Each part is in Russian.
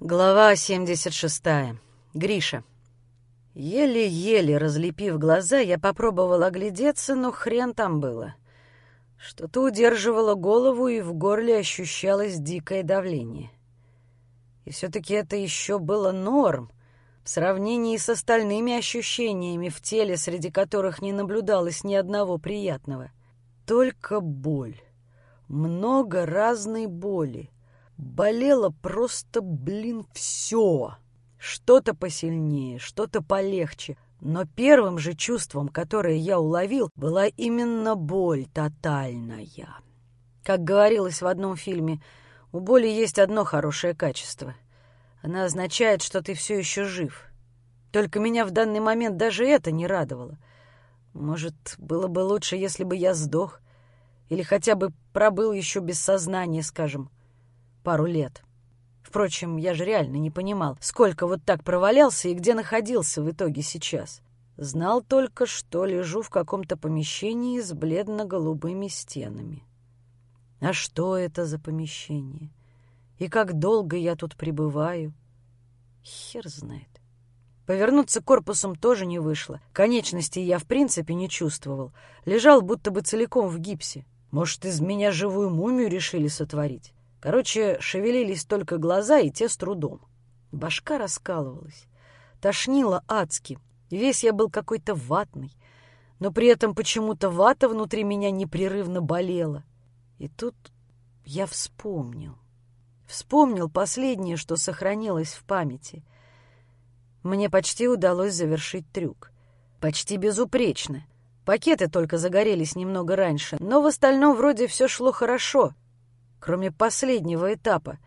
Глава 76. Гриша. Еле-еле разлепив глаза, я попробовал оглядеться, но хрен там было. Что-то удерживало голову, и в горле ощущалось дикое давление. И все-таки это еще было норм в сравнении с остальными ощущениями в теле, среди которых не наблюдалось ни одного приятного. Только боль. Много разной боли Болело просто, блин, все. Что-то посильнее, что-то полегче. Но первым же чувством, которое я уловил, была именно боль тотальная. Как говорилось в одном фильме, у боли есть одно хорошее качество. Она означает, что ты все еще жив. Только меня в данный момент даже это не радовало. Может, было бы лучше, если бы я сдох, или хотя бы пробыл еще без сознания, скажем, пару лет. Впрочем, я же реально не понимал, сколько вот так провалялся и где находился в итоге сейчас. Знал только, что лежу в каком-то помещении с бледно-голубыми стенами. А что это за помещение? И как долго я тут пребываю? Хер знает. Повернуться корпусом тоже не вышло. Конечности я в принципе не чувствовал. Лежал будто бы целиком в гипсе. Может, из меня живую мумию решили сотворить? Короче, шевелились только глаза, и те с трудом. Башка раскалывалась. Тошнило адски. Весь я был какой-то ватный. Но при этом почему-то вата внутри меня непрерывно болела. И тут я вспомнил. Вспомнил последнее, что сохранилось в памяти. Мне почти удалось завершить трюк. Почти безупречно. Пакеты только загорелись немного раньше, но в остальном вроде все шло хорошо — Кроме последнего этапа.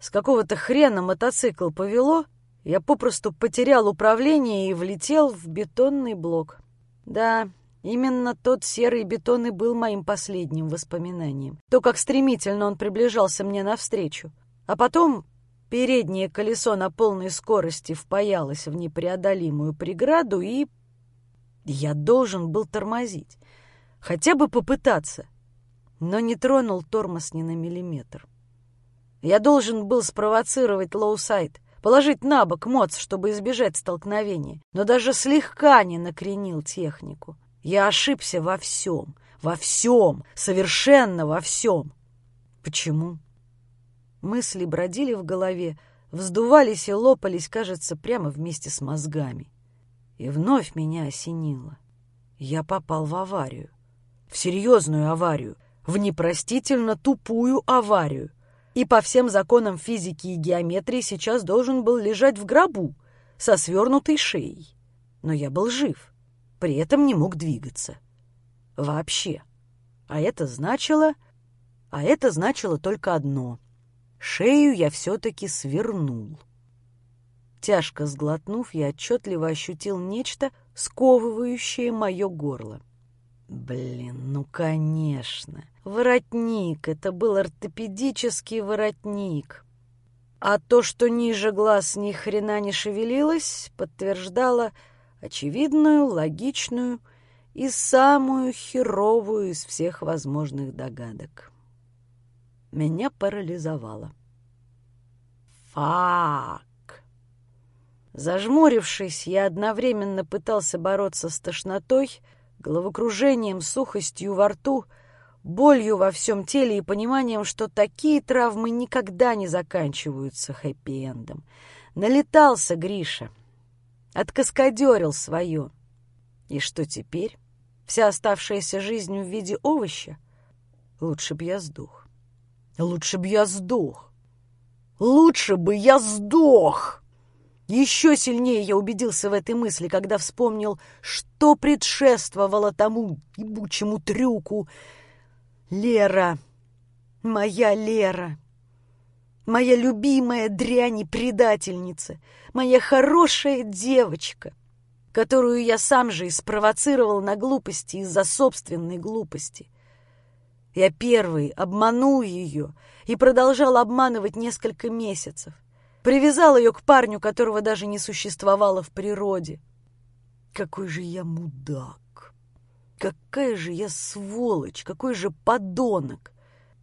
С какого-то хрена мотоцикл повело, я попросту потерял управление и влетел в бетонный блок. Да, именно тот серый бетон и был моим последним воспоминанием. То, как стремительно он приближался мне навстречу. А потом переднее колесо на полной скорости впаялось в непреодолимую преграду, и я должен был тормозить. Хотя бы попытаться но не тронул тормоз ни на миллиметр. Я должен был спровоцировать lowside, положить на бок моц, чтобы избежать столкновения, но даже слегка не накренил технику. Я ошибся во всем, во всем, совершенно во всем. Почему? Мысли бродили в голове, вздувались и лопались, кажется, прямо вместе с мозгами. И вновь меня осенило. Я попал в аварию. В серьезную аварию, в непростительно тупую аварию. И по всем законам физики и геометрии сейчас должен был лежать в гробу со свернутой шеей. Но я был жив, при этом не мог двигаться. Вообще. А это значило... А это значило только одно. Шею я все-таки свернул. Тяжко сглотнув, я отчетливо ощутил нечто, сковывающее мое горло. Блин, ну конечно. Воротник. Это был ортопедический воротник. А то, что ниже глаз ни хрена не шевелилось, подтверждало очевидную, логичную и самую херовую из всех возможных догадок. Меня парализовало. Фак! Зажмурившись, я одновременно пытался бороться с тошнотой, головокружением, сухостью во рту, болью во всем теле и пониманием, что такие травмы никогда не заканчиваются хэппи-эндом. Налетался Гриша, откаскадерил свое. И что теперь? Вся оставшаяся жизнь в виде овоща? Лучше б я сдох. Лучше б я сдох. Лучше бы я сдох! Еще сильнее я убедился в этой мысли, когда вспомнил, что предшествовало тому ебучему трюку. Лера, моя Лера, моя любимая дрянь и предательница, моя хорошая девочка, которую я сам же и спровоцировал на глупости из-за собственной глупости. Я первый обманул ее и продолжал обманывать несколько месяцев. Привязал ее к парню, которого даже не существовало в природе. Какой же я мудак! Какая же я сволочь! Какой же подонок!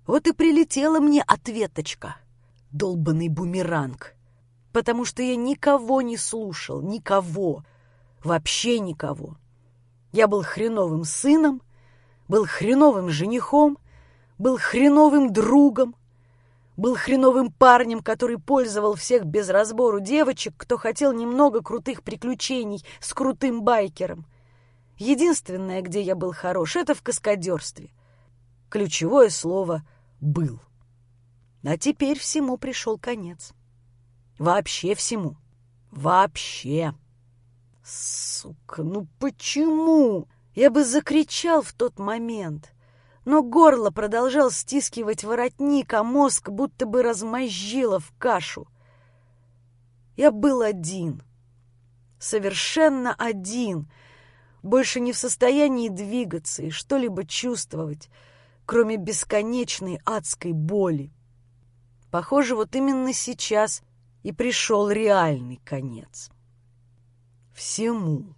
Вот и прилетела мне ответочка. Долбанный бумеранг. потому что я никого не слушал, никого, вообще никого. Я был хреновым сыном, был хреновым женихом, был хреновым другом, был хреновым парнем, который пользовал всех без разбору девочек, кто хотел немного крутых приключений с крутым байкером. Единственное, где я был хорош, это в каскадерстве. Ключевое слово «был». А теперь всему пришел конец. Вообще всему. Вообще. Сука, ну почему? Я бы закричал в тот момент. Но горло продолжал стискивать воротник, а мозг будто бы размозжило в кашу. Я был один. Совершенно один. Больше не в состоянии двигаться и что-либо чувствовать, кроме бесконечной адской боли. Похоже, вот именно сейчас и пришел реальный конец. Всему.